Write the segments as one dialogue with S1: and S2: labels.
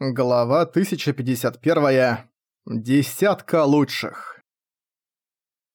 S1: Глава 1051. Десятка лучших.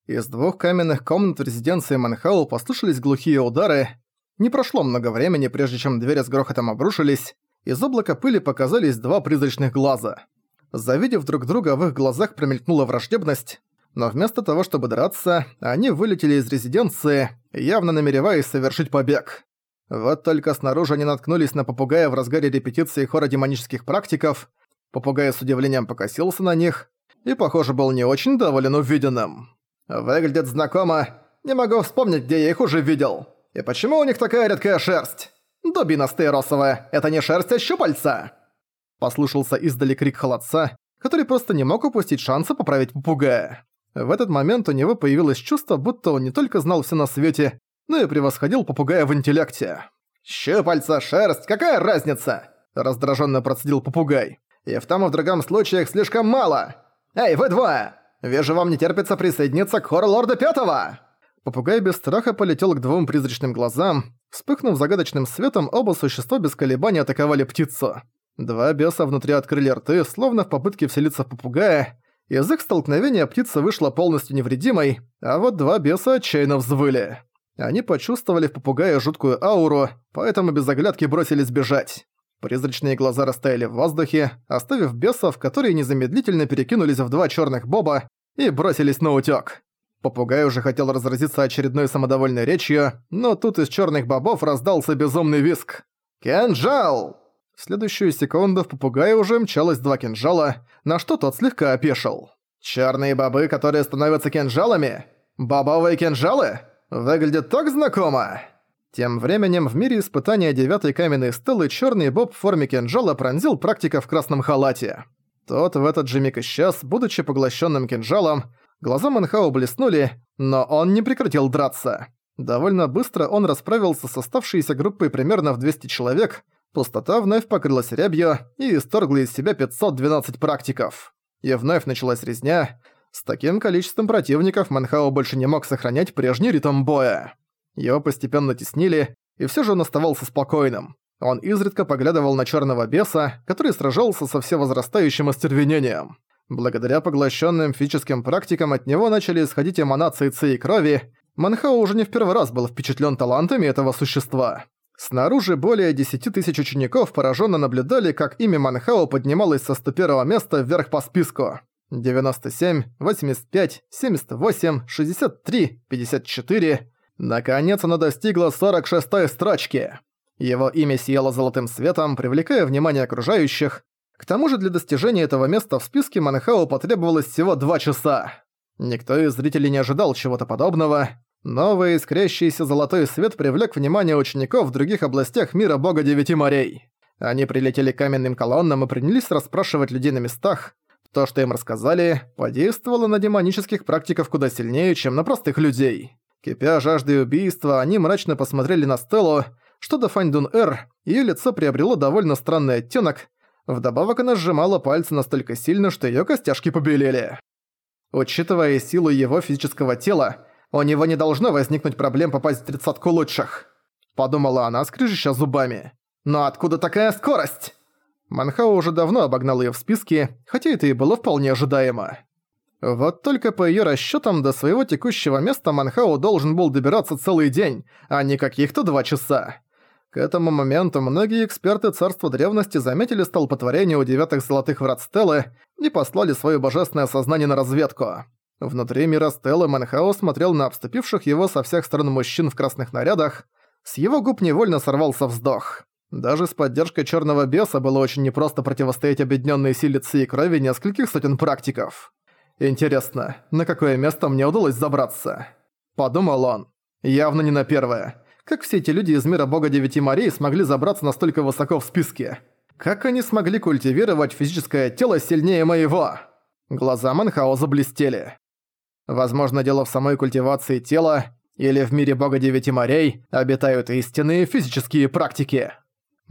S1: Из двух каменных комнат резиденции Манхау послышались глухие удары. Не прошло много времени, прежде чем двери с грохотом обрушились. Из облака пыли показались два призрачных глаза. Завидев друг друга, в их глазах промелькнула враждебность, но вместо того, чтобы драться, они вылетели из резиденции, явно намереваясь совершить побег. Вот только снаружи они наткнулись на попугая в разгаре репетиции хора демонических практиков. Попугай с удивлением покосился на них и, похоже, был не очень доволен увиденным. «Выглядит знакомо. Не могу вспомнить, где я их уже видел. И почему у них такая редкая шерсть? Дубина стейросовая, это не шерсть, а щупальца!» Послушался издали крик холодца, который просто не мог упустить шанса поправить попугая. В этот момент у него появилось чувство, будто он не только знал все на свете, но и превосходил попугая в интеллекте. «Щупальца, шерсть, какая разница?» – раздраженно процедил попугай. «И в том и в другом случаях слишком мало! Эй, вы двое! Вижу, вам не терпится присоединиться к хору Лорда Пятого!» Попугай без страха полетел к двум призрачным глазам. Вспыхнув загадочным светом, оба существа без колебаний атаковали птицу. Два беса внутри открыли рты, словно в попытке вселиться в попугая. Из их столкновения птица вышла полностью невредимой, а вот два беса отчаянно взвыли. Они почувствовали в попугае жуткую ауру, поэтому без оглядки бросились бежать. Призрачные глаза растаяли в воздухе, оставив бесов, которые незамедлительно перекинулись в два черных боба и бросились на утёк. Попугай уже хотел разразиться очередной самодовольной речью, но тут из черных бобов раздался безумный виск. «Кинжал!» В следующую секунду в попугае уже мчалось два кинжала, на что тот слегка опешил. «Чёрные бобы, которые становятся кинжалами? Бобовые кинжалы?» Выглядит так знакомо!» Тем временем в мире испытания девятой каменной стелы черный боб в форме кинжала пронзил практика в красном халате. Тот в этот же миг исчез, будучи поглощенным кинжалом. Глаза Манхау блеснули, но он не прекратил драться. Довольно быстро он расправился с оставшейся группой примерно в 200 человек, пустота вновь покрылась рябью и исторгла из себя 512 практиков. И вновь началась резня, с таким количеством противников Манхао больше не мог сохранять прежний ритм боя. Его постепенно теснили, и все же он оставался спокойным. Он изредка поглядывал на черного беса, который сражался со всевозрастающим остервенением. Благодаря поглощенным физическим практикам от него начали исходить эманации ци и крови, Манхао уже не в первый раз был впечатлен талантами этого существа. Снаружи более 10 тысяч учеников пораженно наблюдали, как имя Манхао поднималось со 101 места вверх по списку. 97, 85, 78, 63, 54. Наконец оно достигло 46-й строчки. Его имя сияло золотым светом, привлекая внимание окружающих. К тому же для достижения этого места в списке Манхау потребовалось всего 2 часа. Никто из зрителей не ожидал чего-то подобного. Новый искрящийся золотой свет привлек внимание учеников в других областях мира бога Девяти морей. Они прилетели к каменным колоннам и принялись расспрашивать людей на местах, то, что им рассказали, подействовало на демонических практиков куда сильнее, чем на простых людей. Кипя жаждой убийства, они мрачно посмотрели на Стеллу, что до Фаньдун-Эр, её лицо приобрело довольно странный оттенок, вдобавок она сжимала пальцы настолько сильно, что её костяшки побелели. Учитывая силу его физического тела, у него не должно возникнуть проблем попасть в тридцатку лучших. Подумала она, скрежеща зубами. Но откуда такая скорость? Манхао уже давно обогнал её в списке, хотя это и было вполне ожидаемо. Вот только по её расчётам до своего текущего места Манхао должен был добираться целый день, а не каких-то два часа. К этому моменту многие эксперты Царства Древности заметили столпотворение у девятых золотых врат Стеллы и послали своё божественное сознание на разведку. Внутри мира Стеллы Манхао смотрел на обступивших его со всех сторон мужчин в красных нарядах, с его губ невольно сорвался вздох. Даже с поддержкой Черного Беса было очень непросто противостоять объединенной силе Ци и крови нескольких сотен практиков. Интересно, на какое место мне удалось забраться? Подумал он. Явно не на первое. Как все эти люди из мира бога Девяти морей смогли забраться настолько высоко в списке? Как они смогли культивировать физическое тело сильнее моего? Глаза Манхао заблестели. Возможно, дело в самой культивации тела, или в мире бога Девяти морей обитают истинные физические практики.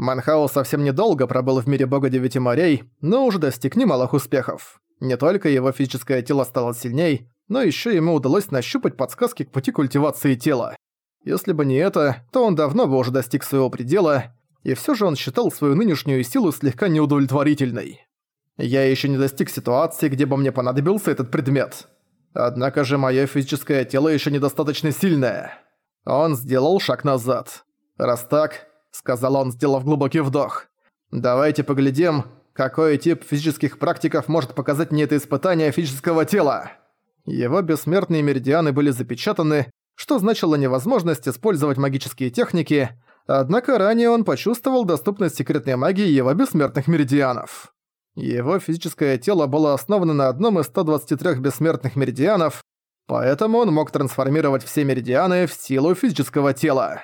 S1: Манхао совсем недолго пробыл в мире бога Девяти морей, но уже достиг немалых успехов. Не только его физическое тело стало сильней, но еще ему удалось нащупать подсказки к пути культивации тела. Если бы не это, то он давно бы уже достиг своего предела. и все же он считал свою нынешнюю силу слегка неудовлетворительной. Я еще не достиг ситуации, где бы мне понадобился этот предмет. Однако же мое физическое тело еще недостаточно сильное. Он сделал шаг назад. «Раз так», — сказал он, сделав глубокий вдох, — «давайте поглядим, какой тип физических практиков может показать мне это испытание физического тела». Его бессмертные меридианы были запечатаны, что значило невозможность использовать магические техники, однако ранее он почувствовал доступность секретной магии его бессмертных меридианов. Его физическое тело было основано на одном из 123 бессмертных меридианов, поэтому он мог трансформировать все меридианы в силу физического тела.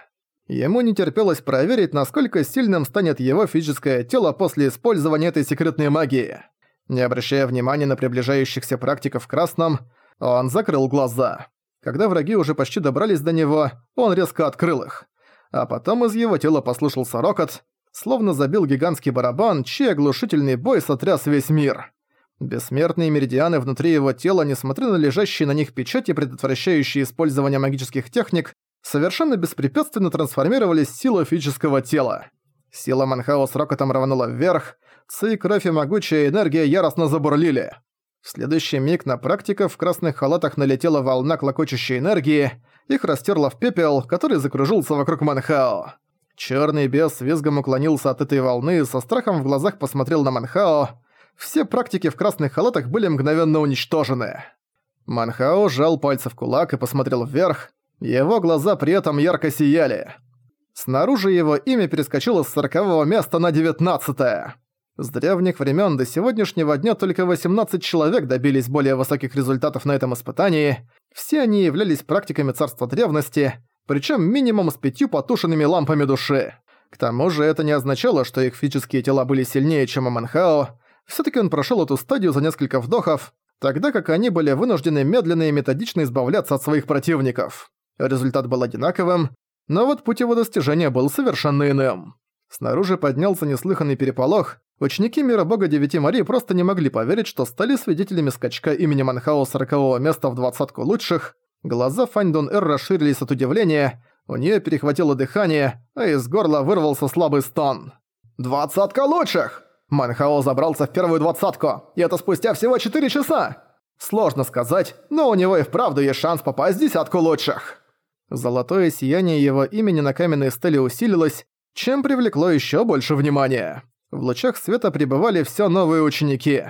S1: Ему не терпелось проверить, насколько сильным станет его физическое тело после использования этой секретной магии. Не обращая внимания на приближающихся практиков в красном, он закрыл глаза. Когда враги уже почти добрались до него, он резко открыл их. А потом из его тела послышался рокот, словно забил гигантский барабан, чей оглушительный бой сотряс весь мир. Бессмертные меридианы внутри его тела, несмотря на лежащие на них печати, предотвращающие использование магических техник, совершенно беспрепятственно трансформировались в силу физического тела. Сила Манхао с рокотом рванула вверх, ци, кровь и могучая энергия яростно забурлили. В следующий миг на практиков в красных халатах налетела волна клокочущей энергии, их растерла в пепел, который закружился вокруг Манхао. Чёрный бес с визгом уклонился от этой волны и со страхом в глазах посмотрел на Манхао. Все практики в красных халатах были мгновенно уничтожены. Манхао сжал пальцы в кулак и посмотрел вверх. Его глаза при этом ярко сияли. Снаружи его имя перескочило с сорокового места на девятнадцатое. С древних времен до сегодняшнего дня только 18 человек добились более высоких результатов на этом испытании. Все они являлись практиками царства древности, причем минимум с пятью потушенными лампами души. К тому же это не означало, что их физические тела были сильнее, чем у Манхао. Всё-таки он прошёл эту стадию за несколько вдохов, тогда как они были вынуждены медленно и методично избавляться от своих противников. Результат был одинаковым, но вот путь его достижения был совершенно иным. Снаружи поднялся неслыханный переполох, Ученики Мира Бога Девяти Марий просто не могли поверить, что стали свидетелями скачка имени Манхао сорокового места в двадцатку лучших. Глаза Фань Дун Эр расширились от удивления, у нее перехватило дыхание, а из горла вырвался слабый стон. «Двадцатка лучших!» Манхао забрался в первую двадцатку, и это спустя всего четыре часа! Сложно сказать, но у него и вправду есть шанс попасть в десятку лучших. Золотое сияние его имени на каменной стеле усилилось, чем привлекло еще больше внимания. В лучах света пребывали все новые ученики.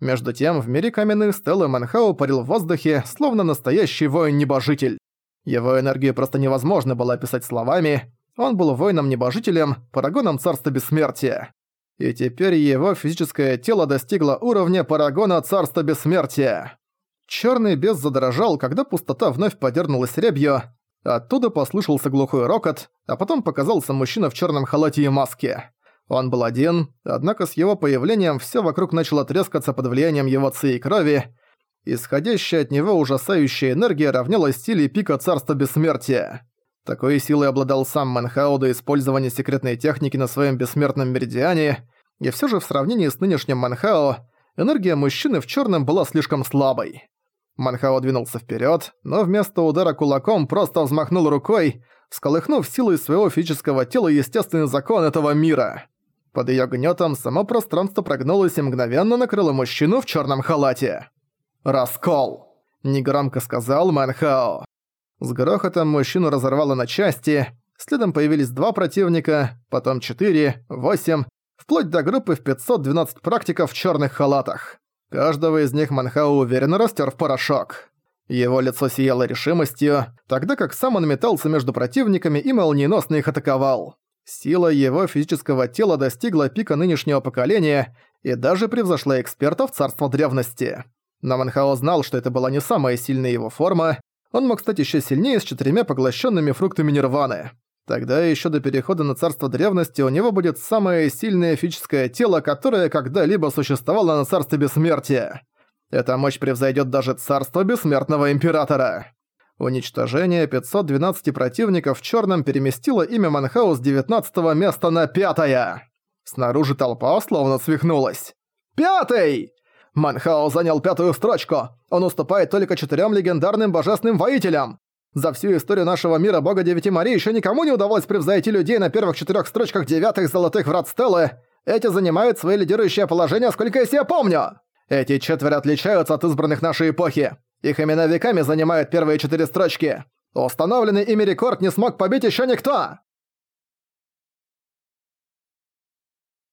S1: Между тем, в мире каменных стелы Манхау парил в воздухе, словно настоящий воин-небожитель. Его энергию просто невозможно было описать словами. Он был воином-небожителем, парагоном царства бессмертия. И теперь его физическое тело достигло уровня парагона царства бессмертия. Черный бес задрожал, когда пустота вновь подернулась рябью. Оттуда послышался глухой рокот, а потом показался мужчина в черном халате и маске. Он был один, однако с его появлением все вокруг начало трескаться под влиянием его ци и крови. Исходящая от него ужасающая энергия равнялась силе пика Царства Бессмертия. Такой силой обладал сам Манхао до использования секретной техники на своем бессмертном меридиане, и все же в сравнении с нынешним Манхао, энергия мужчины в черном была слишком слабой. Манхао двинулся вперед, но вместо удара кулаком просто взмахнул рукой, всколыхнув силой своего физического тела естественный закон этого мира. Под её гнётом само пространство прогнулось и мгновенно накрыло мужчину в чёрном халате. «Раскол!» – негромко сказал Манхао. С грохотом мужчину разорвало на части, следом появились два противника, потом четыре, восемь, вплоть до группы в 512 практиков в чёрных халатах. Каждого из них Манхао уверенно растер в порошок. Его лицо сияло решимостью, тогда как сам он метался между противниками и молниеносно их атаковал. Сила его физического тела достигла пика нынешнего поколения и даже превзошла экспертов царства древности. Но Манхао знал, что это была не самая сильная его форма, он мог стать еще сильнее с четырьмя поглощенными фруктами нирваны. Тогда еще до перехода на царство древности у него будет самое сильное физическое тело, которое когда-либо существовало на царстве бессмертия. Эта мощь превзойдет даже царство бессмертного императора. Уничтожение 512 противников в черном переместило имя Манхау с 19 места на пятое. Снаружи толпа словно свихнулась. «Пятый!» Манхао занял пятую строчку. Он уступает только четырем легендарным божественным воителям. За всю историю нашего мира бога Девяти Марии еще никому не удалось превзойти людей на первых четырех строчках девятых золотых врат Стеллы. Эти занимают свое лидирующее положение, сколько я себя помню. Эти четверо отличаются от избранных нашей эпохи. Их имена веками занимают первые четыре строчки. Установленный ими рекорд не смог побить еще никто.